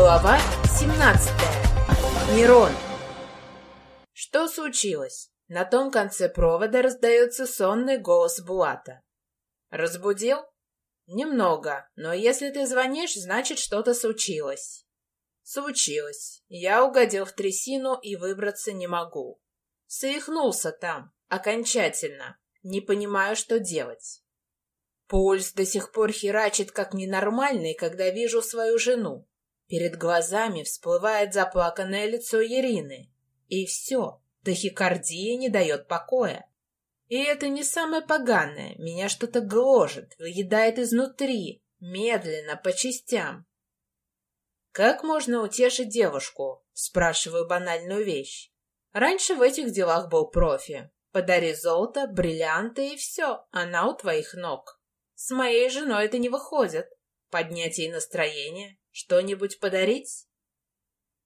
Глава 17. Нерон. Что случилось? На том конце провода раздается сонный голос Булата. Разбудил? Немного, но если ты звонишь, значит что-то случилось. Случилось. Я угодил в трясину и выбраться не могу. Свихнулся там, окончательно. Не понимаю, что делать. Пульс до сих пор херачит как ненормальный, когда вижу свою жену. Перед глазами всплывает заплаканное лицо Ирины. И все, тахикардия не дает покоя. И это не самое поганое, меня что-то гложет, выедает изнутри, медленно, по частям. «Как можно утешить девушку?» — спрашиваю банальную вещь. Раньше в этих делах был профи. Подари золото, бриллианты и все, она у твоих ног. С моей женой это не выходит. Поднять ей настроение, что-нибудь подарить?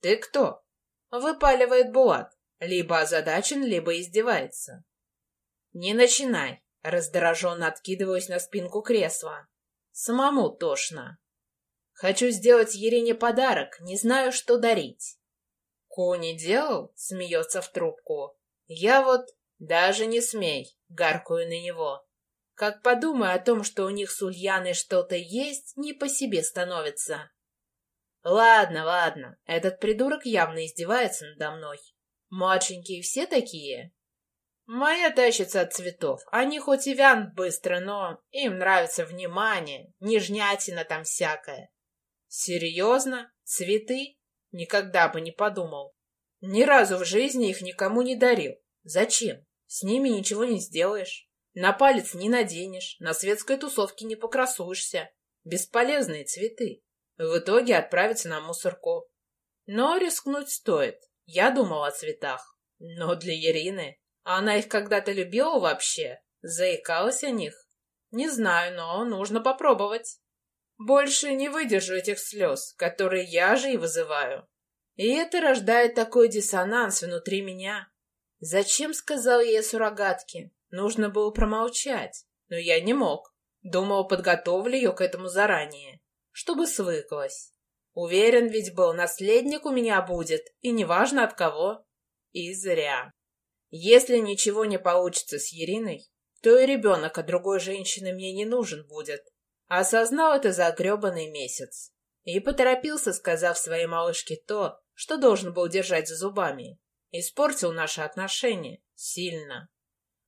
Ты кто? Выпаливает Булат. Либо озадачен, либо издевается. Не начинай. Раздраженно откидываюсь на спинку кресла. Самому тошно. Хочу сделать Ерине подарок, не знаю, что дарить. Ку не делал? Смеется в трубку. Я вот даже не смей, гаркую на него. Как подумаю о том, что у них с Ульяной что-то есть, не по себе становится. Ладно, ладно, этот придурок явно издевается надо мной. Младшенькие все такие? Моя тащится от цветов. Они хоть и вянут быстро, но им нравится внимание, нежнятина там всякая. Серьезно? Цветы? Никогда бы не подумал. Ни разу в жизни их никому не дарил. Зачем? С ними ничего не сделаешь. На палец не наденешь, на светской тусовке не покрасуешься. Бесполезные цветы. В итоге отправиться на мусорку. Но рискнуть стоит. Я думал о цветах. Но для Ирины... Она их когда-то любила вообще? Заикалась о них? Не знаю, но нужно попробовать. Больше не выдержу этих слез, которые я же и вызываю. И это рождает такой диссонанс внутри меня. Зачем сказал я суррогатке? Нужно было промолчать, но я не мог. Думал, подготовлю ее к этому заранее, чтобы свыклась. Уверен ведь был, наследник у меня будет, и неважно от кого. И зря. Если ничего не получится с Ериной, то и ребенок от другой женщины мне не нужен будет. Осознал это за гребаный месяц. И поторопился, сказав своей малышке то, что должен был держать за зубами. Испортил наши отношения. Сильно.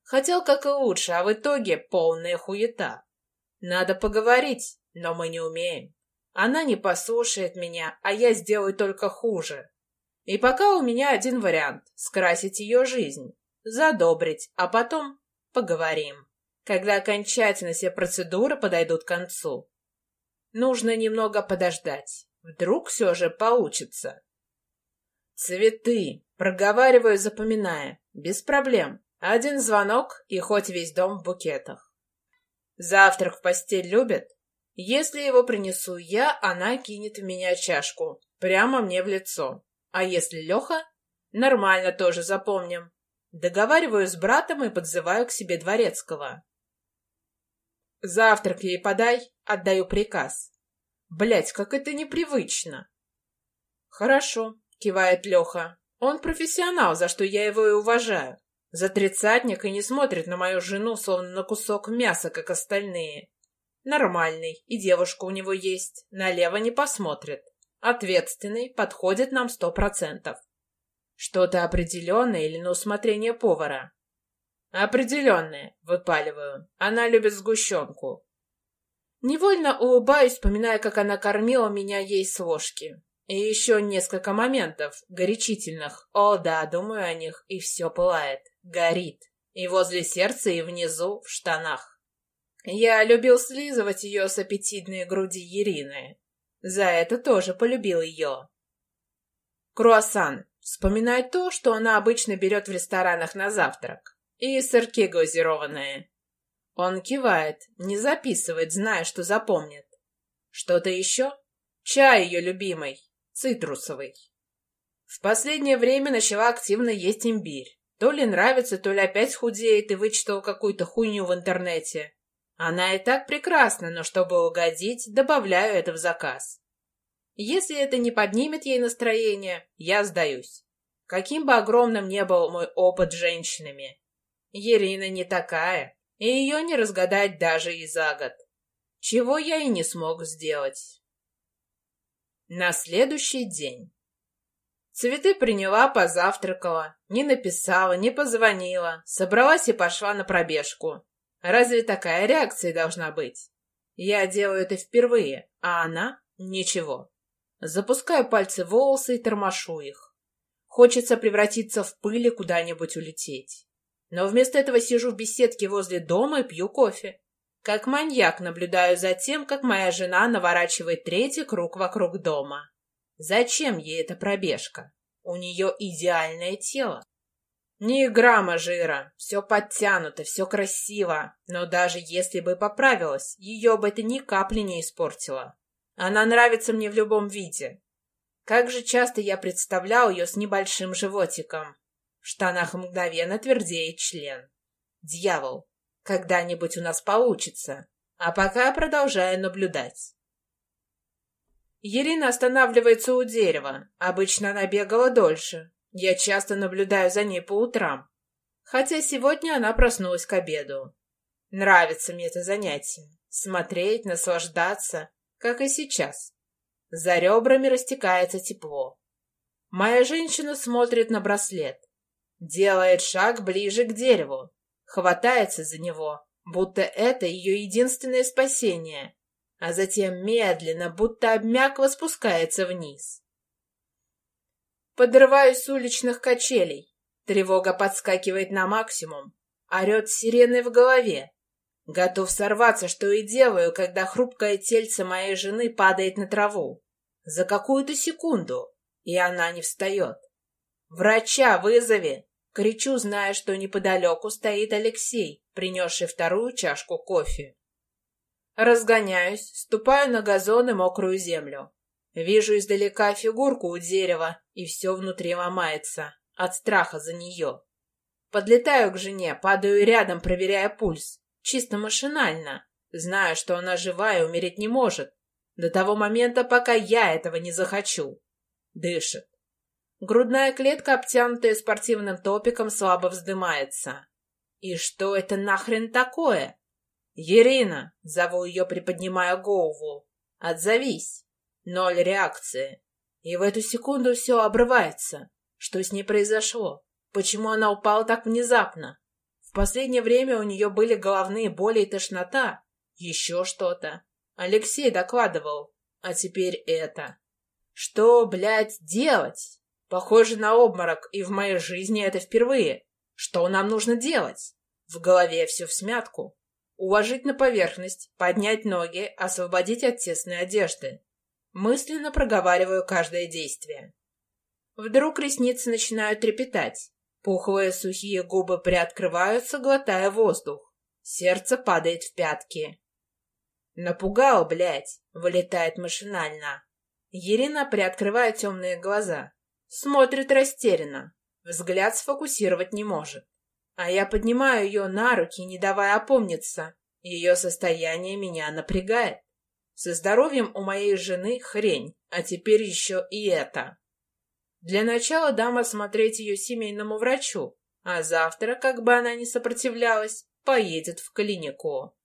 Хотел как и лучше, а в итоге полная хуета. Надо поговорить, но мы не умеем. Она не послушает меня, а я сделаю только хуже. И пока у меня один вариант — скрасить ее жизнь, задобрить, а потом поговорим когда окончательно все процедуры подойдут к концу. Нужно немного подождать. Вдруг все же получится. Цветы. Проговариваю, запоминая. Без проблем. Один звонок и хоть весь дом в букетах. Завтрак в постель любит? Если его принесу я, она кинет в меня чашку. Прямо мне в лицо. А если Леха? Нормально тоже запомним. Договариваю с братом и подзываю к себе дворецкого. Завтрак ей подай, отдаю приказ. Блять, как это непривычно. Хорошо, кивает Леха. Он профессионал, за что я его и уважаю. За тридцатник и не смотрит на мою жену, словно на кусок мяса, как остальные. Нормальный, и девушка у него есть. Налево не посмотрит. Ответственный, подходит нам сто процентов. Что-то определенное или на усмотрение повара. «Определенная», — выпаливаю. «Она любит сгущенку». Невольно улыбаюсь, вспоминая, как она кормила меня ей с ложки. И еще несколько моментов, горячительных. О, да, думаю о них, и все пылает. Горит. И возле сердца, и внизу, в штанах. Я любил слизывать ее с аппетитной груди Ирины. За это тоже полюбил ее. Круассан. Вспоминаю то, что она обычно берет в ресторанах на завтрак и сырки глазированные. Он кивает, не записывает, зная, что запомнит. Что-то еще? Чай ее любимый, цитрусовый. В последнее время начала активно есть имбирь. То ли нравится, то ли опять худеет и вычитал какую-то хуйню в интернете. Она и так прекрасна, но чтобы угодить, добавляю это в заказ. Если это не поднимет ей настроение, я сдаюсь. Каким бы огромным ни был мой опыт с женщинами. Ирина не такая, и ее не разгадать даже и за год. Чего я и не смог сделать. На следующий день. Цветы приняла, позавтракала, не написала, не позвонила, собралась и пошла на пробежку. Разве такая реакция должна быть? Я делаю это впервые, а она — ничего. Запускаю пальцы в волосы и тормошу их. Хочется превратиться в пыль и куда-нибудь улететь. Но вместо этого сижу в беседке возле дома и пью кофе. Как маньяк наблюдаю за тем, как моя жена наворачивает третий круг вокруг дома. Зачем ей эта пробежка? У нее идеальное тело. Ни грамма жира, все подтянуто, все красиво. Но даже если бы поправилась, ее бы это ни капли не испортило. Она нравится мне в любом виде. Как же часто я представлял ее с небольшим животиком. В штанах мгновенно твердеет член. Дьявол, когда-нибудь у нас получится. А пока продолжаю наблюдать. Ирина останавливается у дерева. Обычно она бегала дольше. Я часто наблюдаю за ней по утрам. Хотя сегодня она проснулась к обеду. Нравится мне это занятие. Смотреть, наслаждаться, как и сейчас. За ребрами растекается тепло. Моя женщина смотрит на браслет. Делает шаг ближе к дереву. Хватается за него, будто это ее единственное спасение а затем медленно, будто обмякло, спускается вниз. Подрываюсь с уличных качелей. Тревога подскакивает на максимум. Орет сиреной в голове. Готов сорваться, что и делаю, когда хрупкое тельце моей жены падает на траву. За какую-то секунду, и она не встает. «Врача вызови!» Кричу, зная, что неподалеку стоит Алексей, принесший вторую чашку кофе. Разгоняюсь, ступаю на газон и мокрую землю. Вижу издалека фигурку у дерева, и все внутри ломается от страха за нее. Подлетаю к жене, падаю рядом, проверяя пульс. Чисто машинально. Знаю, что она жива и умереть не может. До того момента, пока я этого не захочу. Дышит. Грудная клетка, обтянутая спортивным топиком, слабо вздымается. И что это нахрен такое? «Ирина!» — зову ее, приподнимая голову. «Отзовись!» Ноль реакции. И в эту секунду все обрывается. Что с ней произошло? Почему она упала так внезапно? В последнее время у нее были головные боли и тошнота. Еще что-то. Алексей докладывал. А теперь это. Что, блядь, делать? Похоже на обморок, и в моей жизни это впервые. Что нам нужно делать? В голове все в смятку. Уложить на поверхность, поднять ноги, освободить от тесной одежды. Мысленно проговариваю каждое действие. Вдруг ресницы начинают трепетать. Пухлые сухие губы приоткрываются, глотая воздух. Сердце падает в пятки. «Напугал, блядь!» — вылетает машинально. Ирина приоткрывает темные глаза. Смотрит растерянно. Взгляд сфокусировать не может. А я поднимаю ее на руки, не давая опомниться. Ее состояние меня напрягает. Со здоровьем у моей жены хрень, а теперь еще и это. Для начала дам осмотреть ее семейному врачу, а завтра, как бы она ни сопротивлялась, поедет в клинику.